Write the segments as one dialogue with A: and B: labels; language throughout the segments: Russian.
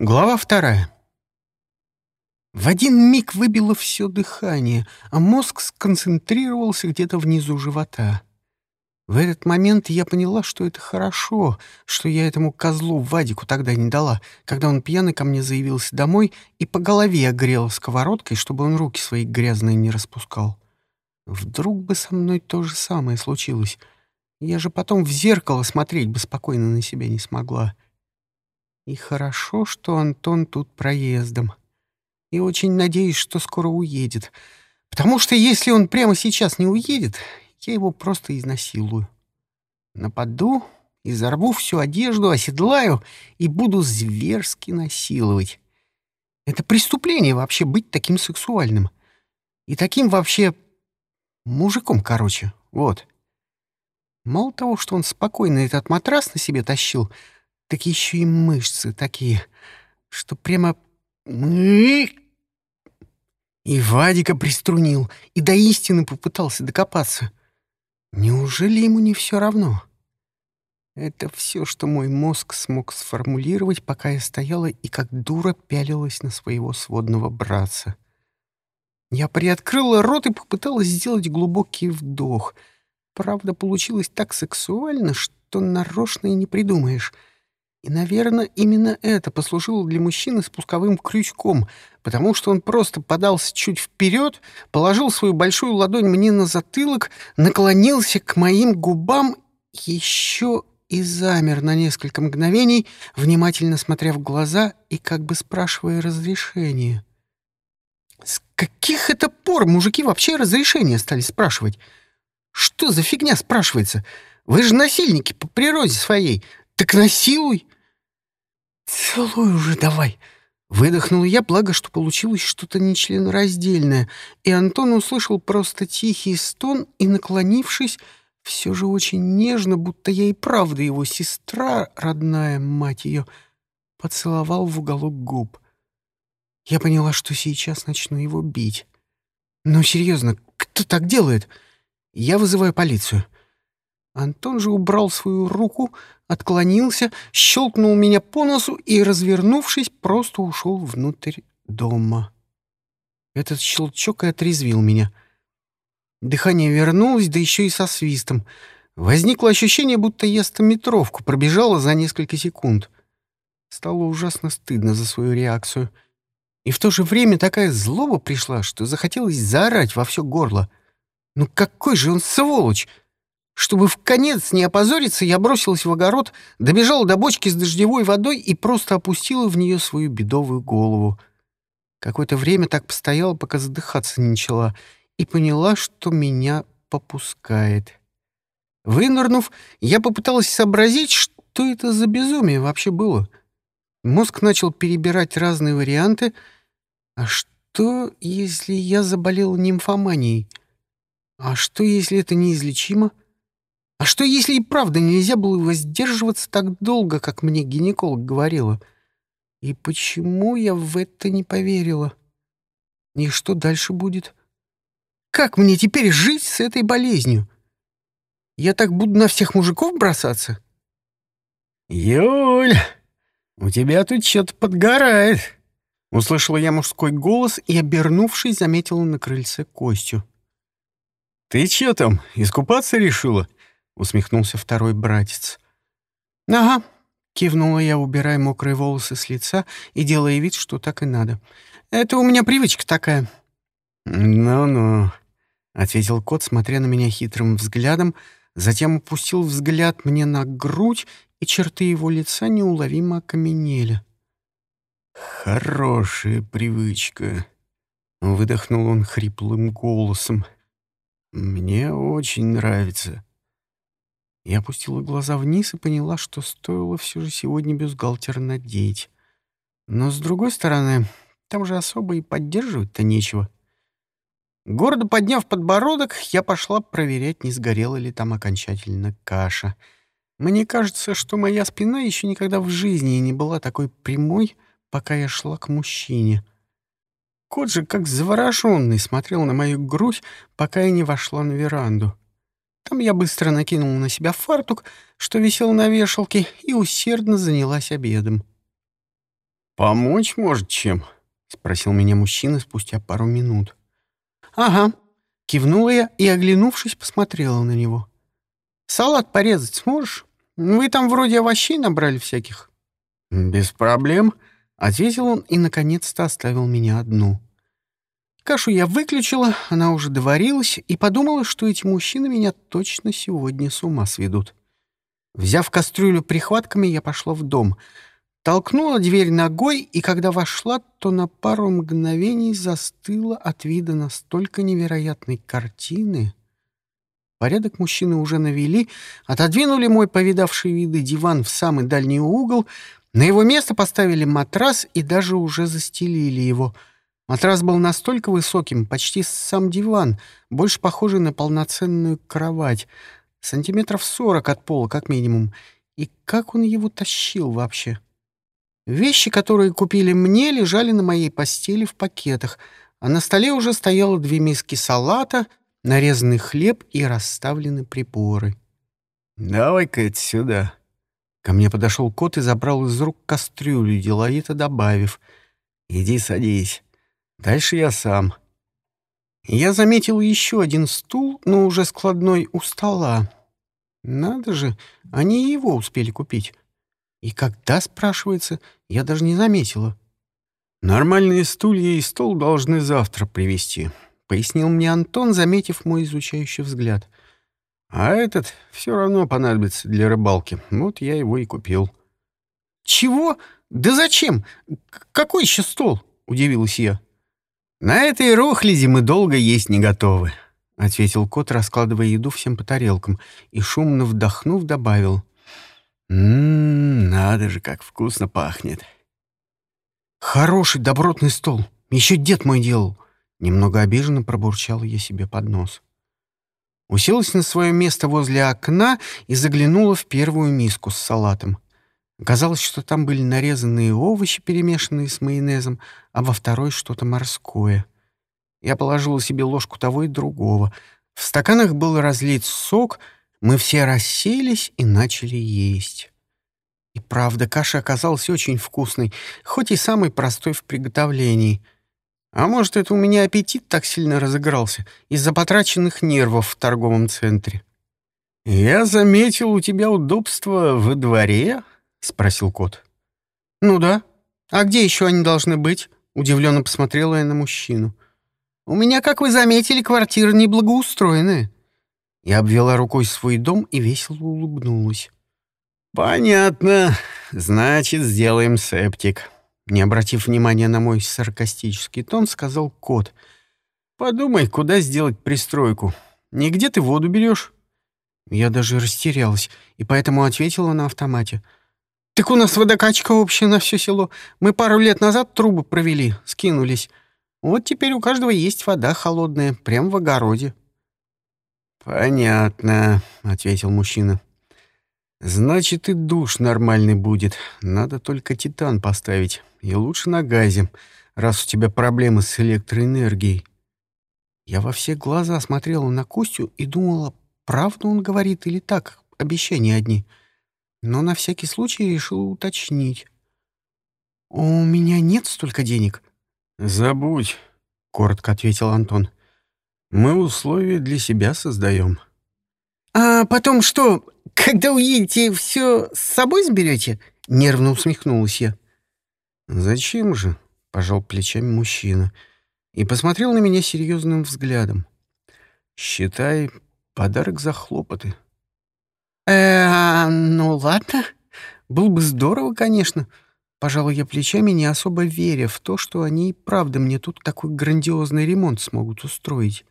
A: Глава вторая. В один миг выбило все дыхание, а мозг сконцентрировался где-то внизу живота. В этот момент я поняла, что это хорошо, что я этому козлу Вадику тогда не дала, когда он пьяный ко мне заявился домой и по голове огрела сковородкой, чтобы он руки свои грязные не распускал. Вдруг бы со мной то же самое случилось. Я же потом в зеркало смотреть бы спокойно на себя не смогла. — и хорошо, что Антон тут проездом. И очень надеюсь, что скоро уедет. Потому что если он прямо сейчас не уедет, я его просто изнасилую. Нападу, изорву всю одежду, оседлаю и буду зверски насиловать. Это преступление вообще быть таким сексуальным. И таким вообще мужиком, короче. Вот. Мало того, что он спокойно этот матрас на себе тащил, так еще и мышцы такие, что прямо... И Вадика приструнил, и до истины попытался докопаться. Неужели ему не все равно? Это все, что мой мозг смог сформулировать, пока я стояла и как дура пялилась на своего сводного братца. Я приоткрыла рот и попыталась сделать глубокий вдох. Правда, получилось так сексуально, что нарочно и не придумаешь — и, наверное, именно это послужило для мужчины спусковым крючком, потому что он просто подался чуть вперед, положил свою большую ладонь мне на затылок, наклонился к моим губам еще и замер на несколько мгновений, внимательно смотря в глаза и как бы спрашивая разрешения. С каких это пор мужики вообще разрешения стали спрашивать? Что за фигня спрашивается? Вы же насильники по природе своей. Так насилуй. «Целуй уже давай!» Выдохнул я, благо, что получилось что-то нечленораздельное, и Антон услышал просто тихий стон и, наклонившись, все же очень нежно, будто я и правда его сестра, родная мать ее, поцеловал в уголок губ. Я поняла, что сейчас начну его бить. Но серьезно, кто так делает? Я вызываю полицию. Антон же убрал свою руку, отклонился, щелкнул меня по носу и, развернувшись, просто ушел внутрь дома. Этот щелчок и отрезвил меня. Дыхание вернулось, да еще и со свистом. Возникло ощущение, будто я стометровку пробежала за несколько секунд. Стало ужасно стыдно за свою реакцию. И в то же время такая злоба пришла, что захотелось заорать во все горло. «Ну какой же он сволочь!» Чтобы в конец не опозориться, я бросилась в огород, добежала до бочки с дождевой водой и просто опустила в нее свою бедовую голову. Какое-то время так постояла, пока задыхаться не начала, и поняла, что меня попускает. Вынырнув, я попыталась сообразить, что это за безумие вообще было. Мозг начал перебирать разные варианты. А что, если я заболела нимфоманией? А что, если это неизлечимо? — а что, если и правда нельзя было воздерживаться так долго, как мне гинеколог говорила? И почему я в это не поверила? И что дальше будет? Как мне теперь жить с этой болезнью? Я так буду на всех мужиков бросаться?
B: «Юль, у тебя тут что-то подгорает!» Услышала я мужской голос и, обернувшись, заметила на крыльце Костю. «Ты чё там, искупаться решила?» Усмехнулся второй братец.
A: «Ага», — кивнула я, убирая мокрые волосы с лица и делая вид, что так и надо. «Это у меня привычка такая».
B: «Ну-ну», — ответил кот, смотря на меня хитрым взглядом, затем опустил взгляд мне на грудь, и черты его лица неуловимо окаменели. «Хорошая привычка», — выдохнул он хриплым голосом. «Мне очень нравится». Я опустила глаза вниз и поняла, что стоило все же сегодня бюстгальтер надеть. Но, с другой стороны, там же особо и поддерживать-то нечего. Гордо подняв подбородок, я пошла проверять, не сгорела ли там окончательно каша. Мне кажется, что моя спина еще никогда в жизни не была такой прямой, пока я шла к мужчине. Кот же, как завороженный, смотрел на мою грудь, пока я не вошла на веранду. Там я быстро накинул на себя фартук, что висел на вешалке, и усердно занялась обедом. «Помочь, может, чем?» — спросил меня мужчина спустя пару минут.
A: «Ага», — кивнула я и, оглянувшись, посмотрела на него. «Салат порезать сможешь? Вы там вроде овощей набрали всяких».
B: «Без проблем», — ответил он и, наконец-то, оставил меня одну.
A: Кашу я выключила, она уже доварилась, и подумала, что эти мужчины меня точно сегодня с ума сведут. Взяв кастрюлю прихватками, я пошла в дом. Толкнула дверь ногой, и когда вошла, то на пару мгновений застыла от вида настолько невероятной картины. Порядок мужчины уже навели, отодвинули мой повидавший виды диван в самый дальний угол, на его место поставили матрас и даже уже застелили его — Матрас был настолько высоким, почти сам диван, больше похожий на полноценную кровать, сантиметров сорок от пола как минимум. И как он его тащил вообще? Вещи, которые купили мне, лежали на моей постели в пакетах, а на столе уже стояло две миски салата, нарезанный хлеб и расставлены приборы.
B: «Давай-ка это сюда». Ко мне подошел кот и забрал из рук кастрюлю, деловито добавив. «Иди садись». Дальше я сам. Я заметил еще один стул, но уже складной у стола. Надо же, они его успели купить. И когда, спрашивается, я даже не заметила. «Нормальные стулья и стол должны завтра привезти», — пояснил мне Антон, заметив мой изучающий взгляд. «А этот все равно понадобится для рыбалки. Вот я его и купил».
A: «Чего? Да зачем? Какой еще стол?» — удивилась я.
B: «На этой рухляди мы долго есть не готовы», — ответил кот, раскладывая еду всем по тарелкам, и, шумно вдохнув, добавил. «Ммм, надо же, как вкусно пахнет».
A: «Хороший добротный стол. Еще дед мой делал». Немного обиженно пробурчал я себе под нос. Уселась на свое место возле окна и заглянула в первую миску с салатом. Казалось, что там были нарезанные овощи, перемешанные с майонезом, а во второй что-то морское. Я положила себе ложку того и другого. В стаканах был разлит сок, мы все расселись и начали есть. И правда, каша оказалась очень вкусной, хоть и самой простой в приготовлении. А может, это у меня аппетит так сильно разыгрался из-за потраченных нервов в торговом центре.
B: «Я заметил у тебя удобство во дворе», — спросил кот.
A: «Ну да. А где еще они должны быть?» — удивленно посмотрела я на мужчину. «У меня, как вы заметили, квартира неблагоустроенная». Я обвела рукой свой дом и весело улыбнулась.
B: «Понятно. Значит, сделаем септик». Не обратив внимания на мой саркастический тон, сказал кот. «Подумай, куда сделать пристройку. Нигде ты воду берешь?»
A: Я даже растерялась, и поэтому ответила на автомате — так у нас водокачка общая на все село. Мы пару лет назад трубы провели, скинулись. Вот теперь у каждого есть вода холодная, прямо в огороде.
B: «Понятно», — ответил мужчина. «Значит, и душ нормальный будет. Надо только титан поставить. И лучше на газе, раз у тебя проблемы с электроэнергией».
A: Я во все глаза смотрела на Костю и думала, правду он говорит или так, обещания одни — но на всякий случай решил уточнить. «У меня нет столько денег».
B: «Забудь», — коротко ответил Антон. «Мы условия для себя создаем».
A: «А потом что, когда уедете, все с собой заберете?» — нервно усмехнулась я.
B: «Зачем же?» — пожал плечами мужчина и посмотрел на меня серьезным взглядом. «Считай, подарок за хлопоты».
A: Э, ну ладно. Было бы здорово, конечно. Пожалуй, я плечами, не особо веря в то, что они и правда мне тут такой грандиозный ремонт смогут устроить.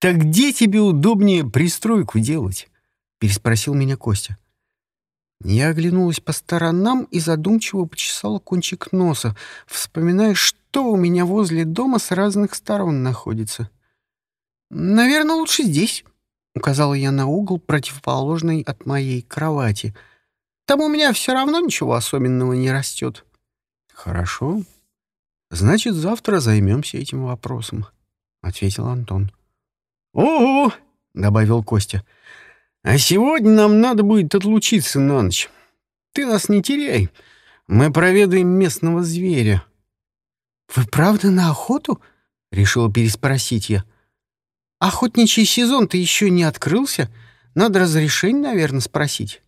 B: «Так где тебе удобнее пристройку делать?» — переспросил меня Костя.
A: Я оглянулась по сторонам и задумчиво почесала кончик носа, вспоминая, что у меня возле дома с разных сторон находится. «Наверное, лучше здесь». — указала я на угол, противоположный от моей кровати. «Там у меня все равно ничего особенного не растет».
B: «Хорошо. Значит, завтра займемся этим вопросом», — ответил Антон.
A: «Ого!» — добавил Костя. «А сегодня нам надо будет отлучиться на ночь. Ты нас не теряй.
B: Мы проведаем местного зверя».
A: «Вы правда на охоту?» — решила переспросить я. «Охотничий сезон-то еще не открылся. Надо разрешение, наверное, спросить».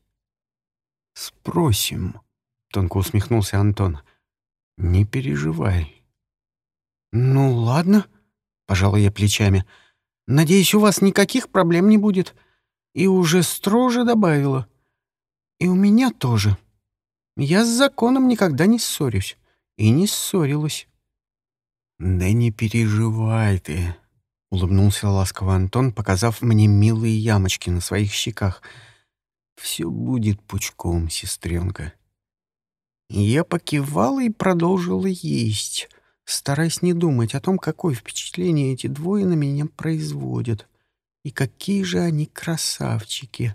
B: «Спросим», — тонко усмехнулся Антон. «Не переживай».
A: «Ну, ладно», — пожала я плечами. «Надеюсь, у вас никаких проблем не будет». И уже строже добавила. «И у меня тоже. Я с законом никогда не ссорюсь. И не ссорилась».
B: «Да не переживай ты», — улыбнулся ласково Антон, показав мне милые ямочки на своих щеках. «Все будет пучком, сестренка».
A: Я покивала и продолжила есть, стараясь не думать о том, какое впечатление эти двое на меня производят. И какие же они красавчики.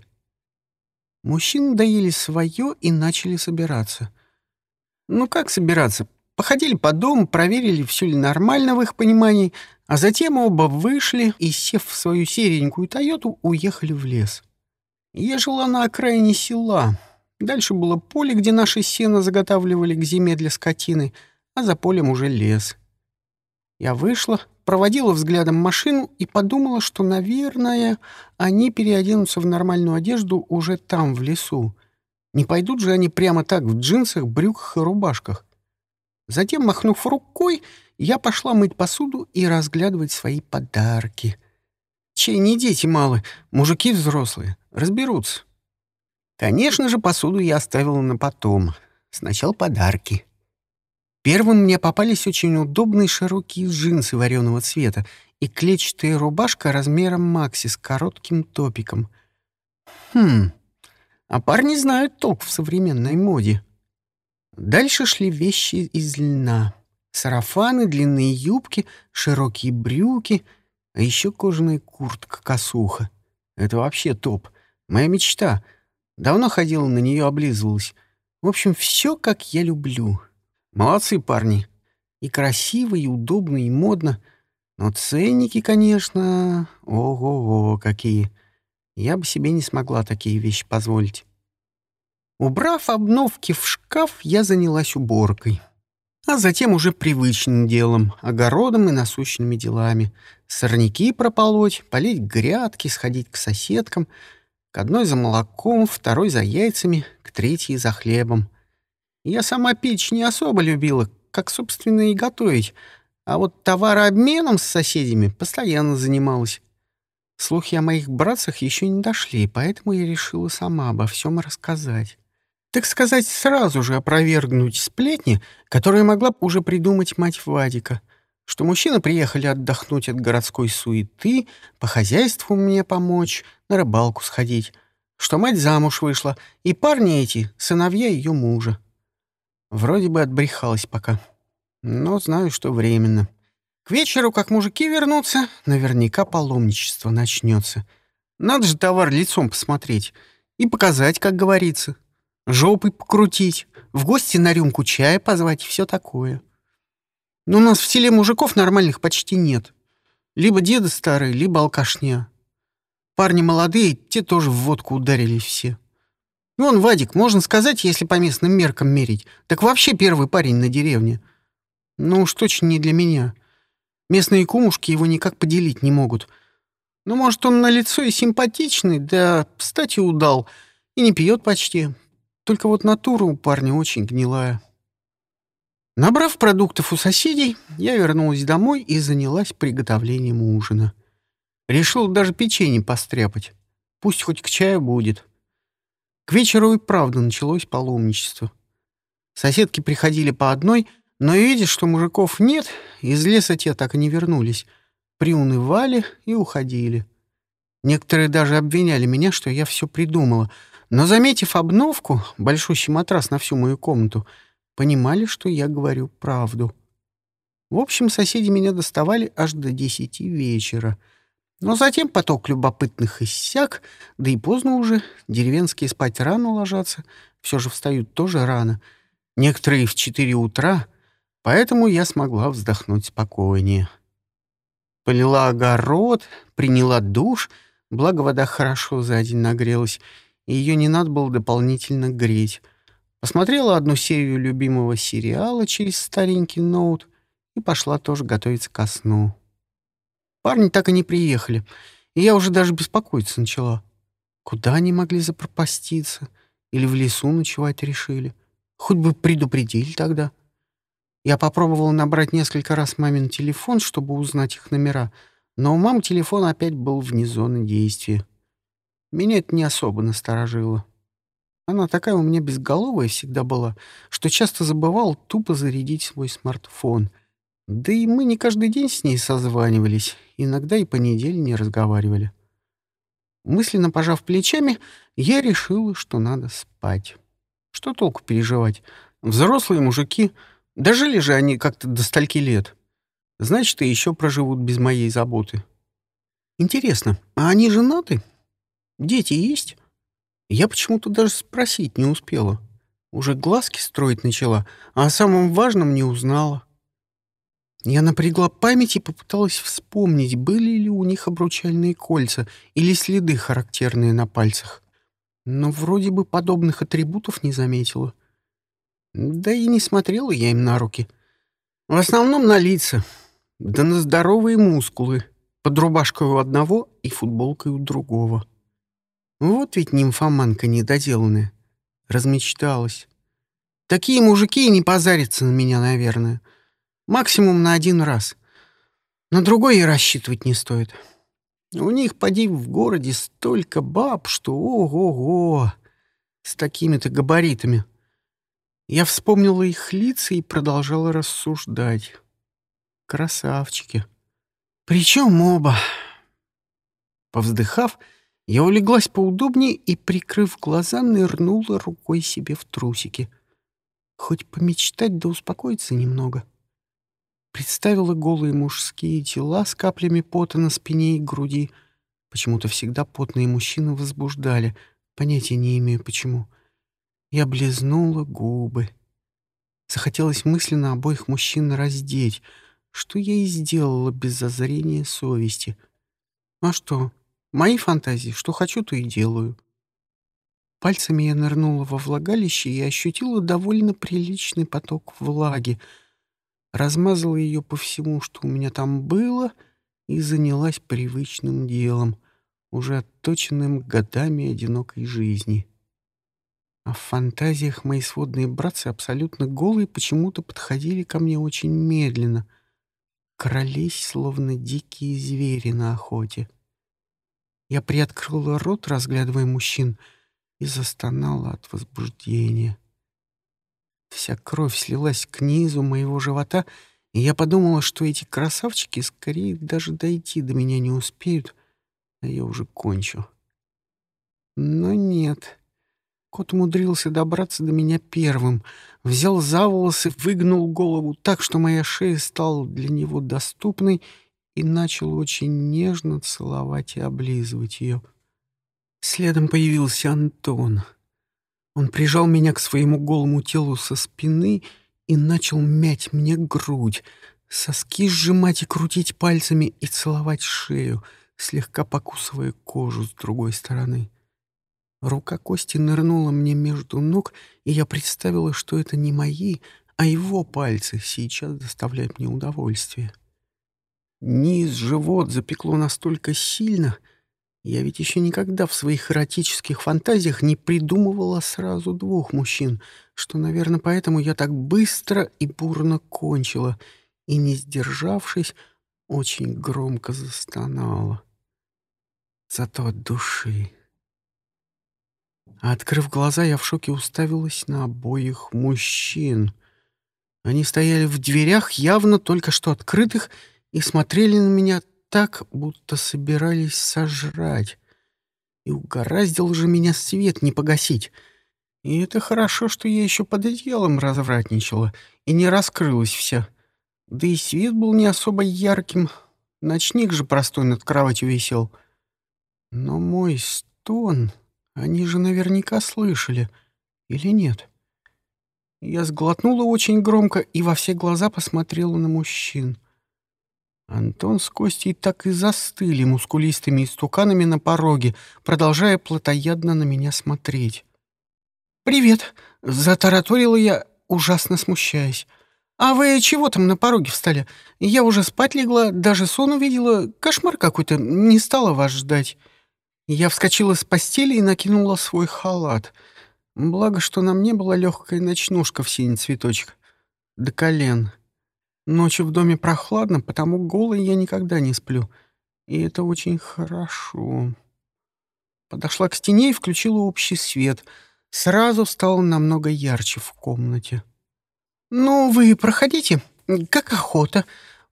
A: Мужчины доели свое и начали собираться. Ну как собираться? Походили по дому, проверили, все ли нормально в их понимании, а затем оба вышли и, сев в свою серенькую «Тойоту», уехали в лес. Я жила на окраине села. Дальше было поле, где наши сено заготавливали к зиме для скотины, а за полем уже лес. Я вышла, проводила взглядом машину и подумала, что, наверное, они переоденутся в нормальную одежду уже там, в лесу. Не пойдут же они прямо так в джинсах, брюках и рубашках. Затем, махнув рукой, я пошла мыть посуду и разглядывать свои подарки. Чей не дети малы, мужики взрослые, разберутся. Конечно же, посуду я оставила на потом. Сначала подарки. Первым мне попались очень удобные широкие джинсы вареного цвета и клетчатая рубашка размером макси с коротким топиком. Хм, а парни знают толк в современной моде. Дальше шли вещи из льна. Сарафаны, длинные юбки, широкие брюки, а еще кожаная куртка-косуха. Это вообще топ. Моя мечта. Давно ходила на нее, облизывалась. В общем, все, как я люблю. Молодцы парни. И красиво, и удобно, и модно. Но ценники, конечно, ого-го какие. Я бы себе не смогла такие вещи позволить. Убрав обновки в шкаф, я занялась уборкой. А затем уже привычным делом, огородом и насущными делами. Сорняки прополоть, полить грядки, сходить к соседкам. К одной за молоком, второй за яйцами, к третьей за хлебом. Я сама печь не особо любила, как, собственно, и готовить. А вот товарообменом с соседями постоянно занималась. Слухи о моих братцах еще не дошли, поэтому я решила сама обо всем рассказать так сказать, сразу же опровергнуть сплетни, которые могла бы уже придумать мать Вадика, что мужчины приехали отдохнуть от городской суеты, по хозяйству мне помочь, на рыбалку сходить, что мать замуж вышла, и парни эти — сыновья ее мужа. Вроде бы отбрехалась пока, но знаю, что временно. К вечеру, как мужики вернутся, наверняка паломничество начнется. Надо же товар лицом посмотреть и показать, как говорится жопой покрутить, в гости на рюмку чая позвать и все такое. Но у нас в селе мужиков нормальных почти нет. Либо деды старые, либо алкашня. Парни молодые, те тоже в водку ударились все. Вон Вадик, можно сказать, если по местным меркам мерить, так вообще первый парень на деревне. Ну уж точно не для меня. Местные кумушки его никак поделить не могут. Ну, может, он на лицо и симпатичный, да, кстати, удал, и не пьет почти, только вот натура у парня очень гнилая. Набрав продуктов у соседей, я вернулась домой и занялась приготовлением ужина. Решил даже печенье постряпать. Пусть хоть к чаю будет. К вечеру и правда началось паломничество. Соседки приходили по одной, но, видя, что мужиков нет, из леса те так и не вернулись. Приунывали и уходили. Некоторые даже обвиняли меня, что я все придумала — но, заметив обновку, большущий матрас на всю мою комнату, понимали, что я говорю правду. В общем, соседи меня доставали аж до десяти вечера. Но затем поток любопытных иссяк, да и поздно уже, деревенские спать рано ложатся, все же встают тоже рано. Некоторые в четыре утра, поэтому я смогла вздохнуть спокойнее. Полила огород, приняла душ, благо вода хорошо за день нагрелась, и ее не надо было дополнительно греть. Посмотрела одну серию любимого сериала через старенький ноут и пошла тоже готовиться ко сну. Парни так и не приехали, и я уже даже беспокоиться начала. Куда они могли запропаститься? Или в лесу ночевать решили? Хоть бы предупредили тогда. Я попробовала набрать несколько раз мамин телефон, чтобы узнать их номера, но у мамы телефон опять был вне зоны действия. Меня это не особо насторожило. Она такая у меня безголовая всегда была, что часто забывал тупо зарядить свой смартфон. Да и мы не каждый день с ней созванивались, иногда и по неделе не разговаривали. Мысленно пожав плечами, я решила, что надо спать. Что толку переживать? Взрослые мужики, дожили же они как-то до стольки лет. Значит, и еще проживут без моей заботы. Интересно, а они женаты? Дети есть? Я почему-то даже спросить не успела. Уже глазки строить начала, а о самом важном не узнала. Я напрягла память и попыталась вспомнить, были ли у них обручальные кольца или следы, характерные на пальцах. Но вроде бы подобных атрибутов не заметила. Да и не смотрела я им на руки. В основном на лица, да на здоровые мускулы, под рубашкой у одного и футболкой у другого. Вот ведь нимфоманка недоделанная. Размечталась. Такие мужики и не позарятся на меня, наверное. Максимум на один раз. На другой и рассчитывать не стоит. У них, поди, в городе столько баб, что ого-го, с такими-то габаритами. Я вспомнила их лица и продолжала рассуждать. Красавчики. Причем оба. Повздыхав, я улеглась поудобнее и, прикрыв глаза, нырнула рукой себе в трусики. Хоть помечтать да успокоиться немного. Представила голые мужские тела с каплями пота на спине и груди. Почему-то всегда потные мужчины возбуждали. Понятия не имею, почему. Я облизнула губы. Захотелось мысленно обоих мужчин раздеть, что я и сделала без зазрения совести. А что, Мои фантазии, что хочу, то и делаю. Пальцами я нырнула во влагалище и ощутила довольно приличный поток влаги. Размазала ее по всему, что у меня там было, и занялась привычным делом, уже отточенным годами одинокой жизни. А в фантазиях мои сводные братцы абсолютно голые почему-то подходили ко мне очень медленно, крались, словно дикие звери на охоте. Я приоткрыла рот, разглядывая мужчин, и застонала от возбуждения. Вся кровь слилась к низу моего живота, и я подумала, что эти красавчики скорее даже дойти до меня не успеют, а я уже кончу. Но нет. Кот умудрился добраться до меня первым, взял за волосы, выгнул голову так, что моя шея стала для него доступной — и начал очень нежно целовать и облизывать ее. Следом появился Антон. Он прижал меня к своему голому телу со спины и начал мять мне грудь, соски сжимать и крутить пальцами и целовать шею, слегка покусывая кожу с другой стороны. Рука Кости нырнула мне между ног, и я представила, что это не мои, а его пальцы сейчас доставляют мне удовольствие. Низ, живот запекло настолько сильно. Я ведь еще никогда в своих эротических фантазиях не придумывала сразу двух мужчин, что, наверное, поэтому я так быстро и бурно кончила и, не сдержавшись, очень громко застонала. Зато от души. открыв глаза, я в шоке уставилась на обоих мужчин. Они стояли в дверях, явно только что открытых, и смотрели на меня так, будто собирались сожрать. И угораздил же меня свет не погасить. И это хорошо, что я еще под одеялом развратничала и не раскрылась вся. Да и свет был не особо ярким. Ночник же простой над кроватью висел. Но мой стон они же наверняка слышали. Или нет? Я сглотнула очень громко и во все глаза посмотрела на мужчин. Антон с Костей так и застыли мускулистыми истуканами на пороге, продолжая плотоядно на меня смотреть. «Привет!» — затараторила я, ужасно смущаясь. «А вы чего там на пороге встали? Я уже спать легла, даже сон увидела. Кошмар какой-то, не стала вас ждать». Я вскочила с постели и накинула свой халат. Благо, что на мне была легкая ночнушка в синий цветочек. До колен. Ночью в доме прохладно, потому голой я никогда не сплю. И это очень хорошо. Подошла к стене и включила общий свет. Сразу стало намного ярче в комнате. «Ну, вы проходите. Как охота.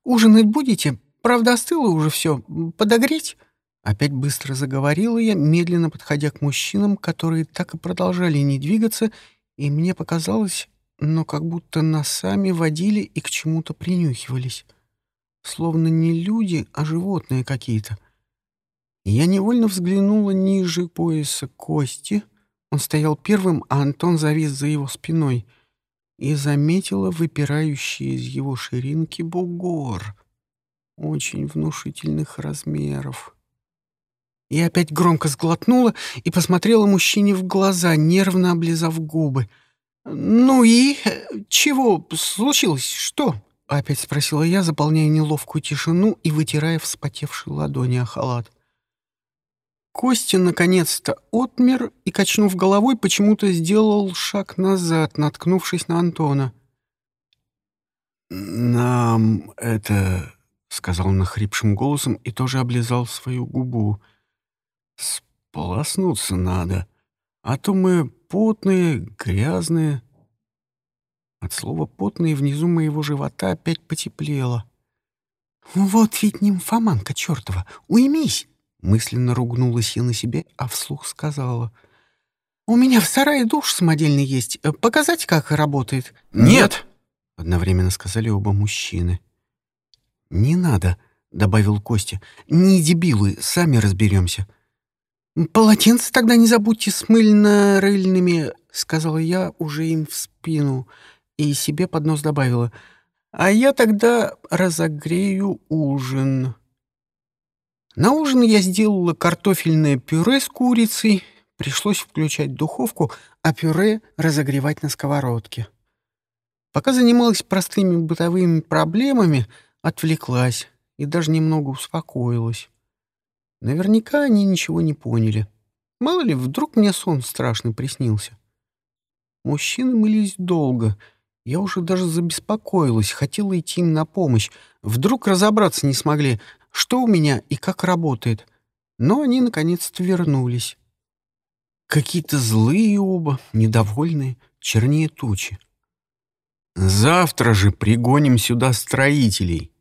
A: Ужинать будете? Правда, остыло уже все. Подогреть?» Опять быстро заговорила я, медленно подходя к мужчинам, которые так и продолжали не двигаться, и мне показалось, но как будто носами водили и к чему-то принюхивались. Словно не люди, а животные какие-то. Я невольно взглянула ниже пояса Кости. Он стоял первым, а Антон завис за его спиной — и заметила выпирающий из его ширинки бугор очень внушительных размеров. И опять громко сглотнула и посмотрела мужчине в глаза, нервно облизав губы. «Ну и? Чего случилось? Что?» — опять спросила я, заполняя неловкую тишину и вытирая вспотевшие ладони о халат. Костя наконец-то отмер и, качнув головой, почему-то сделал шаг назад, наткнувшись на Антона.
B: «Нам это...» — сказал он нахрипшим голосом и тоже облизал свою губу. «Сполоснуться надо, а то мы потные, грязные». От слова «потные» внизу моего живота опять потеплело.
A: «Вот ведь нимфоманка чертова! Уймись!» Мысленно ругнулась я на себе, а вслух сказала. «У меня в сарае душ самодельный есть. Показать, как работает?»
B: «Нет!» — одновременно сказали оба мужчины.
A: «Не надо», — добавил Костя. «Не дебилы, сами разберемся». «Полотенце тогда не забудьте с мыльно-рыльными», — сказала я уже им в спину и себе под нос добавила. «А я тогда разогрею ужин». На ужин я сделала картофельное пюре с курицей. Пришлось включать духовку, а пюре разогревать на сковородке. Пока занималась простыми бытовыми проблемами, отвлеклась и даже немного успокоилась. Наверняка они ничего не поняли. Мало ли, вдруг мне сон страшный приснился. Мужчины мылись долго. Я уже даже забеспокоилась, хотела идти им на помощь. Вдруг разобраться не смогли, что у меня и как работает. Но они наконец-то вернулись. Какие-то злые оба, недовольные, чернее тучи.
B: «Завтра же пригоним сюда строителей.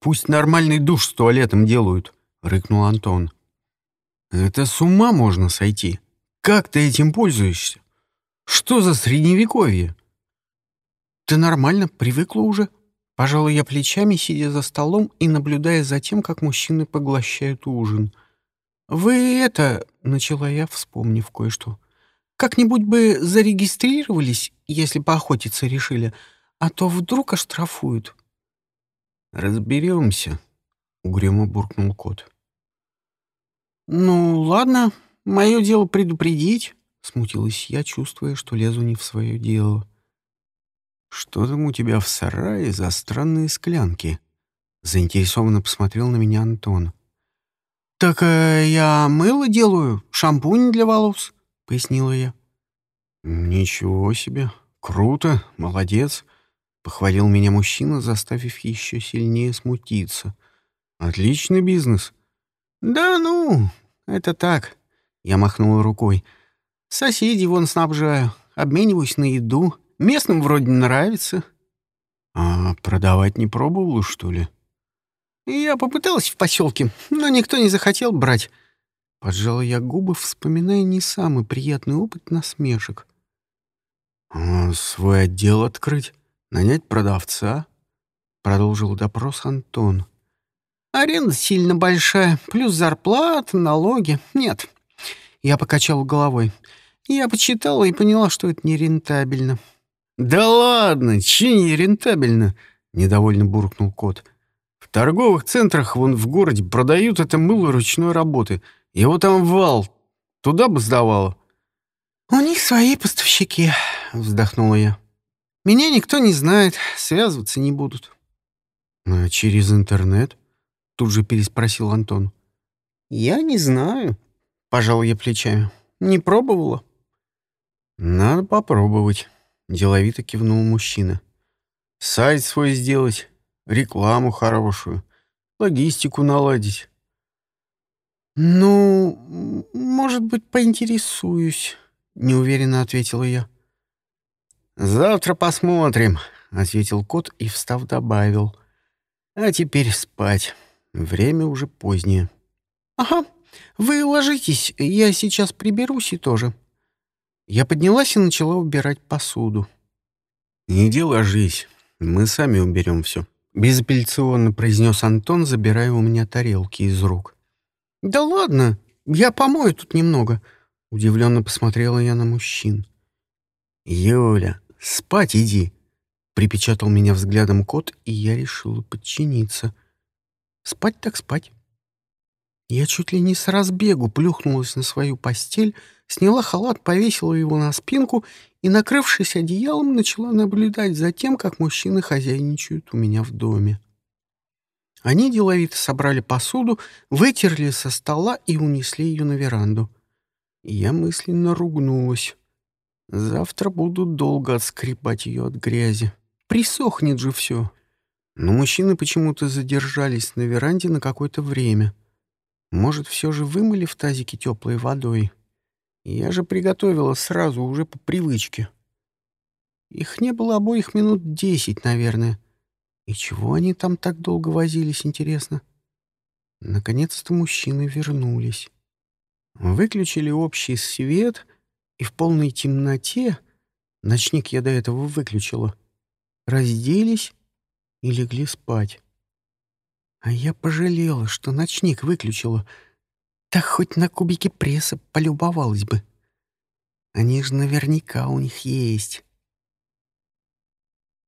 B: Пусть нормальный душ с туалетом делают», — рыкнул Антон. «Это с ума можно сойти. Как ты этим пользуешься? Что за средневековье?»
A: «Ты нормально, привыкла уже», Пожалуй, я плечами, сидя за столом и наблюдая за тем, как мужчины поглощают ужин. «Вы это...» — начала я, вспомнив кое-что. «Как-нибудь бы зарегистрировались, если поохотиться решили, а то вдруг оштрафуют».
B: «Разберемся», — угрюмо буркнул кот.
A: «Ну, ладно, мое дело предупредить», — смутилась я, чувствуя, что лезу не в свое дело.
B: «Что там у тебя в сарае за странные склянки?» Заинтересованно посмотрел на меня Антон.
A: «Так э, я мыло делаю, шампунь для волос», — пояснила я.
B: «Ничего себе! Круто! Молодец!» — похвалил меня мужчина, заставив еще сильнее смутиться. «Отличный бизнес!»
A: «Да ну, это так!» — я махнула рукой. «Соседей вон снабжаю, обмениваюсь на еду, Местным вроде нравится.
B: А продавать не пробовала, что ли?
A: Я попыталась в поселке, но никто не захотел брать. Поджала я губы, вспоминая не самый приятный опыт насмешек.
B: А свой отдел открыть, нанять продавца? Продолжил допрос Антон.
A: Аренда сильно большая, плюс зарплата, налоги. Нет. Я покачал головой. Я почитала и поняла, что это нерентабельно.
B: «Да ладно, че не рентабельно?» — недовольно буркнул кот. «В торговых центрах вон в городе продают это мыло ручной работы. Его там вал. Туда бы сдавало».
A: «У них свои поставщики», — вздохнула я. «Меня никто не знает, связываться не будут».
B: «А через интернет?» — тут же переспросил Антон.
A: «Я не знаю», — пожал я плечами. «Не пробовала».
B: «Надо попробовать», — деловито кивнул мужчина. «Сайт свой сделать, рекламу хорошую, логистику наладить».
A: «Ну, может быть, поинтересуюсь», — неуверенно ответила я.
B: «Завтра посмотрим», — ответил кот и, встав, добавил. «А теперь спать. Время уже позднее».
A: «Ага, вы ложитесь, я сейчас приберусь и тоже». Я поднялась и начала убирать посуду.
B: «Иди ложись, мы сами уберем все», — безапелляционно произнес Антон, забирая у меня тарелки из рук.
A: «Да ладно, я помою тут немного», — удивленно посмотрела я на мужчин.
B: «Юля, спать иди», — припечатал меня взглядом кот, и я решила подчиниться.
A: «Спать так спать». Я чуть ли не с разбегу плюхнулась на свою постель, сняла халат, повесила его на спинку и, накрывшись одеялом, начала наблюдать за тем, как мужчины хозяйничают у меня в доме. Они деловито собрали посуду, вытерли со стола и унесли ее на веранду. Я мысленно ругнулась. Завтра буду долго отскребать ее от грязи. Присохнет же все. Но мужчины почему-то задержались на веранде на какое-то время. Может, все же вымыли в тазике теплой водой? Я же приготовила сразу, уже по привычке. Их не было обоих минут десять, наверное. И чего они там так долго возились, интересно? Наконец-то мужчины вернулись. Выключили общий свет, и в полной темноте, ночник я до этого выключила, разделись и легли спать. А я пожалела, что ночник выключила. Так хоть на кубике пресса полюбовалась бы. Они же наверняка у них есть.